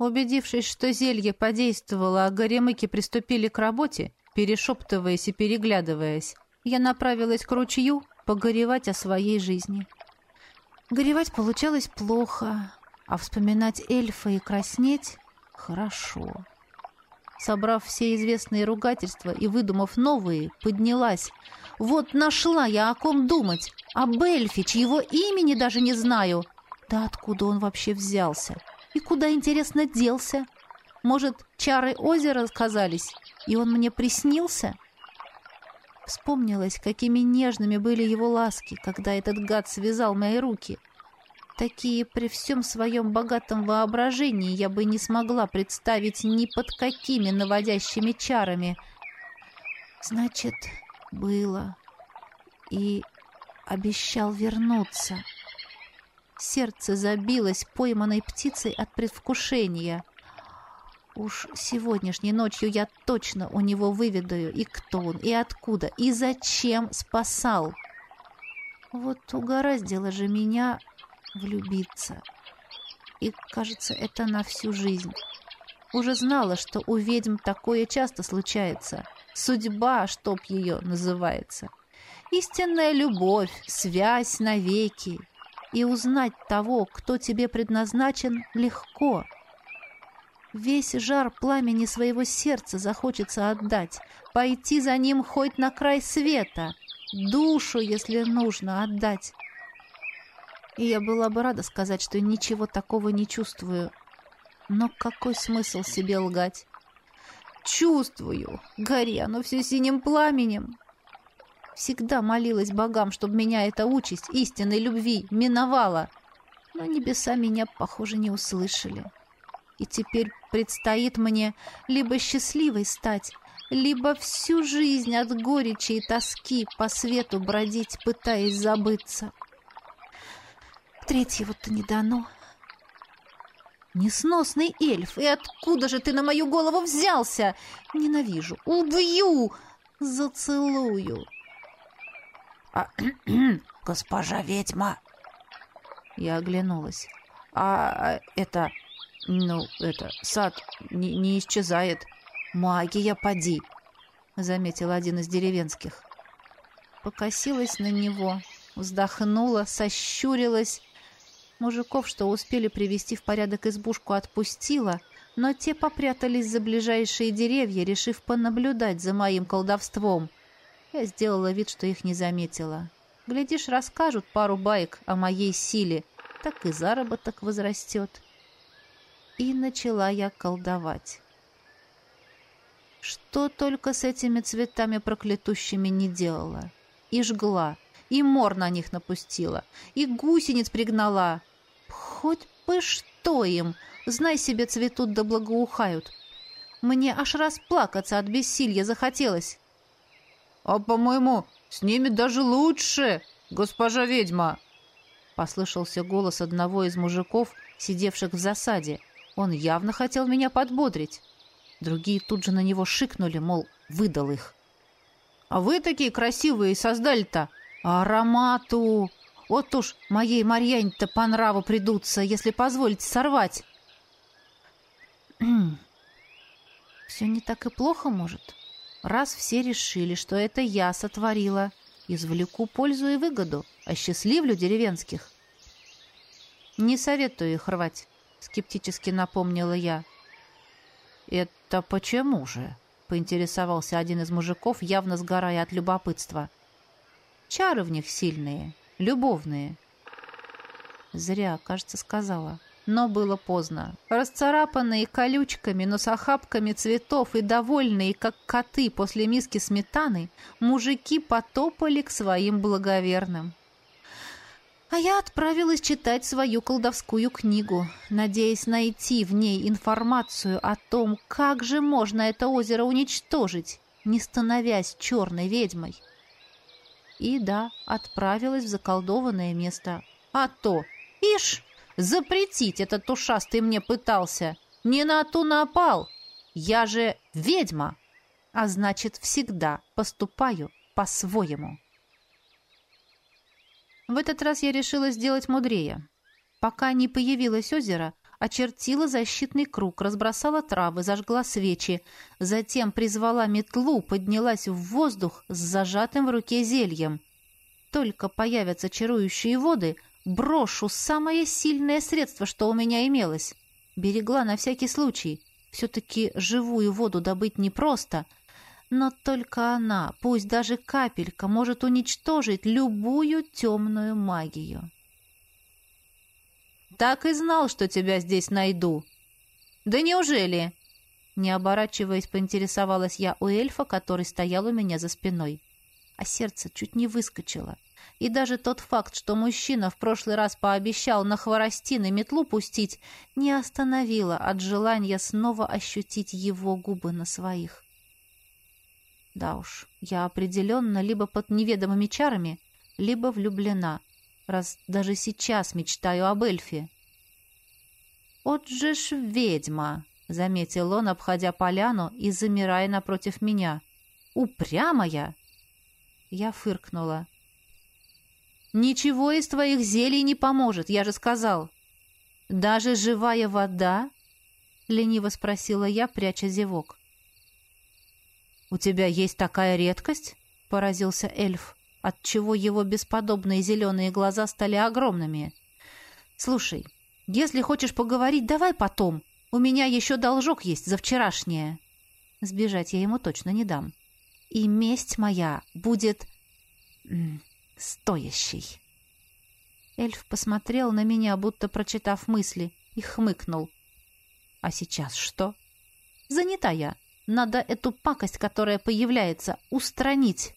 Убедившись, что зелье подействовало, а горемыки приступили к работе, перешептываясь и переглядываясь, я направилась к ручью погоревать о своей жизни. Горевать получалось плохо, а вспоминать эльфа и краснеть — хорошо. Собрав все известные ругательства и выдумав новые, поднялась. Вот нашла я о ком думать. Об эльфе, чьего имени даже не знаю. Да откуда он вообще взялся? И куда, интересно, делся? Может, чары озера сказались, и он мне приснился?» Вспомнилось, какими нежными были его ласки, когда этот гад связал мои руки. Такие при всем своем богатом воображении я бы не смогла представить ни под какими наводящими чарами. Значит, было. И обещал вернуться. Сердце забилось пойманной птицей от предвкушения. Уж сегодняшней ночью я точно у него выведаю, и кто он, и откуда, и зачем спасал. Вот угораздило же меня влюбиться. И, кажется, это на всю жизнь. Уже знала, что у ведьм такое часто случается. Судьба, чтоб ее называется. Истинная любовь, связь навеки. И узнать того, кто тебе предназначен, легко — Весь жар пламени своего сердца захочется отдать, пойти за ним хоть на край света, душу, если нужно, отдать. И я была бы рада сказать, что ничего такого не чувствую. Но какой смысл себе лгать? Чувствую, гори оно все синим пламенем. Всегда молилась богам, чтобы меня эта участь истинной любви миновала. Но небеса меня, похоже, не услышали. И теперь предстоит мне либо счастливой стать, либо всю жизнь от горечи и тоски по свету бродить, пытаясь забыться. Третьего-то не дано. Несносный эльф, и откуда же ты на мою голову взялся? Ненавижу, убью, зацелую. А, госпожа ведьма. Я оглянулась. А, а это «Ну, это, сад не, не исчезает. Магия, поди!» — заметил один из деревенских. Покосилась на него, вздохнула, сощурилась. Мужиков, что успели привести в порядок избушку, отпустила, но те попрятались за ближайшие деревья, решив понаблюдать за моим колдовством. Я сделала вид, что их не заметила. Глядишь, расскажут пару баек о моей силе, так и заработок возрастет. И начала я колдовать. Что только с этими цветами проклятущими не делала. И жгла, и мор на них напустила, и гусениц пригнала. Хоть бы что им, знай себе, цветут да благоухают. Мне аж расплакаться от бессилья захотелось. «А, по-моему, с ними даже лучше, госпожа ведьма!» Послышался голос одного из мужиков, сидевших в засаде. Он явно хотел меня подбодрить. Другие тут же на него шикнули, мол, выдал их. «А вы такие красивые создали-то! аромату! Вот уж моей Марьяне-то по нраву придутся, если позволите сорвать!» «Все не так и плохо, может? Раз все решили, что это я сотворила, извлеку пользу и выгоду, осчастливлю деревенских. Не советую их рвать скептически напомнила я. «Это почему же?» — поинтересовался один из мужиков, явно сгорая от любопытства. «Чары в них сильные, любовные». Зря, кажется, сказала. Но было поздно. Расцарапанные колючками, но с охапками цветов и довольные, как коты после миски сметаны, мужики потопали к своим благоверным. А я отправилась читать свою колдовскую книгу, надеясь найти в ней информацию о том, как же можно это озеро уничтожить, не становясь черной ведьмой. И да, отправилась в заколдованное место. А то, ишь, запретить этот ушастый мне пытался. Не на ту напал. Я же ведьма, а значит, всегда поступаю по-своему. В этот раз я решила сделать мудрее. Пока не появилось озеро, очертила защитный круг, разбросала травы, зажгла свечи, затем призвала метлу, поднялась в воздух с зажатым в руке зельем. Только появятся чарующие воды, брошу самое сильное средство, что у меня имелось. Берегла на всякий случай. Все-таки живую воду добыть непросто, но только она, пусть даже капелька, может уничтожить любую темную магию. «Так и знал, что тебя здесь найду». «Да неужели?» Не оборачиваясь, поинтересовалась я у эльфа, который стоял у меня за спиной. А сердце чуть не выскочило. И даже тот факт, что мужчина в прошлый раз пообещал на хворостины метлу пустить, не остановило от желания снова ощутить его губы на своих. Да уж, я определенно либо под неведомыми чарами, либо влюблена, раз даже сейчас мечтаю об эльфе. «От же ж ведьма!» — заметил он, обходя поляну и замирая напротив меня. «Упрямая!» Я фыркнула. «Ничего из твоих зелий не поможет, я же сказал». «Даже живая вода?» — лениво спросила я, пряча зевок. «У тебя есть такая редкость?» — поразился эльф, отчего его бесподобные зеленые глаза стали огромными. «Слушай, если хочешь поговорить, давай потом. У меня еще должок есть за вчерашнее». Сбежать я ему точно не дам. И месть моя будет... стоящей. Эльф посмотрел на меня, будто прочитав мысли, и хмыкнул. «А сейчас что?» «Занята я. Надо эту пакость, которая появляется, устранить.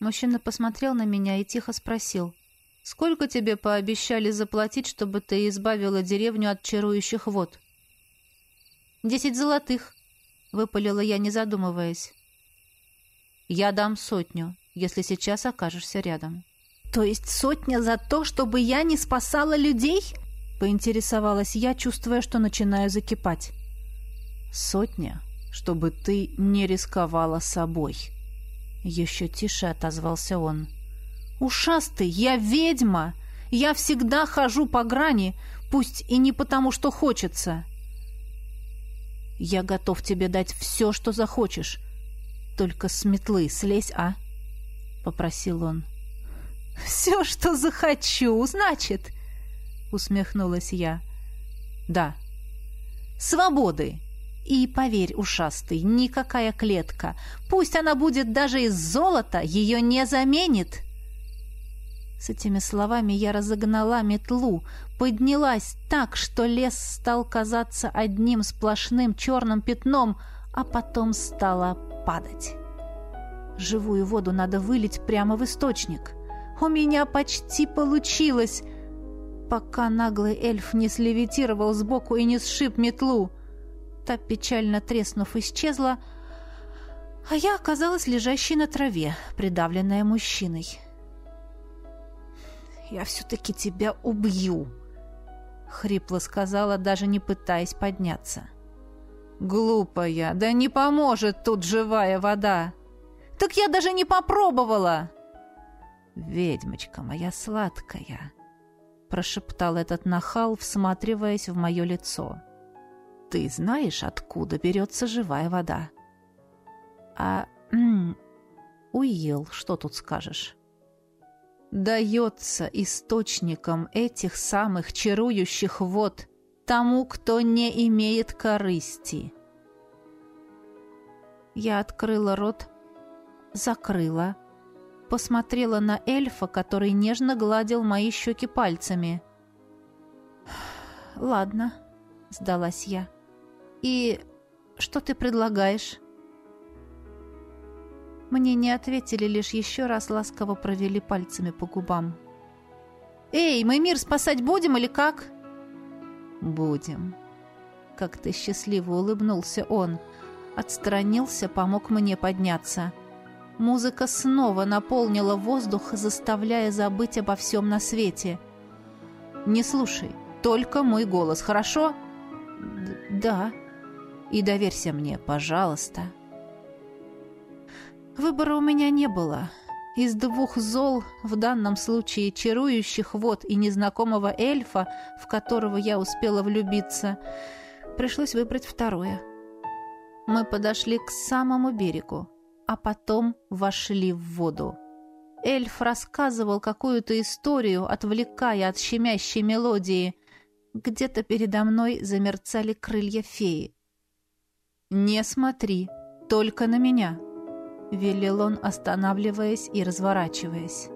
Мужчина посмотрел на меня и тихо спросил. «Сколько тебе пообещали заплатить, чтобы ты избавила деревню от чарующих вод?» «Десять золотых», — выпалила я, не задумываясь. «Я дам сотню, если сейчас окажешься рядом». «То есть сотня за то, чтобы я не спасала людей?» — поинтересовалась я, чувствуя, что начинаю закипать. Сотня, чтобы ты не рисковала собой. Еще тише отозвался он. Ушастый, я ведьма. Я всегда хожу по грани, пусть и не потому, что хочется. Я готов тебе дать все, что захочешь. Только с метлы слезь, а? Попросил он. «Все, что захочу, значит?» Усмехнулась я. «Да». «Свободы!» И поверь, ушастый, никакая клетка, пусть она будет даже из золота, ее не заменит. С этими словами я разогнала метлу, поднялась так, что лес стал казаться одним сплошным черным пятном, а потом стала падать. Живую воду надо вылить прямо в источник. У меня почти получилось, пока наглый эльф не слевитировал сбоку и не сшиб метлу. Та, печально треснув, исчезла, а я оказалась лежащей на траве, придавленная мужчиной. «Я все-таки тебя убью!» — хрипло сказала, даже не пытаясь подняться. «Глупая! Да не поможет тут живая вода!» «Так я даже не попробовала!» «Ведьмочка моя сладкая!» — прошептал этот нахал, всматриваясь в мое лицо. Ты знаешь, откуда берется живая вода? А... Уел, что тут скажешь? Дается источником этих самых чарующих вод тому, кто не имеет корысти. Я открыла рот, закрыла, посмотрела на эльфа, который нежно гладил мои щеки пальцами. «Ладно», — сдалась я. «И что ты предлагаешь?» Мне не ответили, лишь еще раз ласково провели пальцами по губам. «Эй, мы мир спасать будем или как?» «Будем». Как-то счастливо улыбнулся он. Отстранился, помог мне подняться. Музыка снова наполнила воздух, заставляя забыть обо всем на свете. «Не слушай, только мой голос, хорошо?» «Да», и доверься мне, пожалуйста. Выбора у меня не было. Из двух зол, в данном случае чарующих вод и незнакомого эльфа, в которого я успела влюбиться, пришлось выбрать второе. Мы подошли к самому берегу, а потом вошли в воду. Эльф рассказывал какую-то историю, отвлекая от щемящей мелодии. Где-то передо мной замерцали крылья феи. «Не смотри, только на меня», — велел он, останавливаясь и разворачиваясь.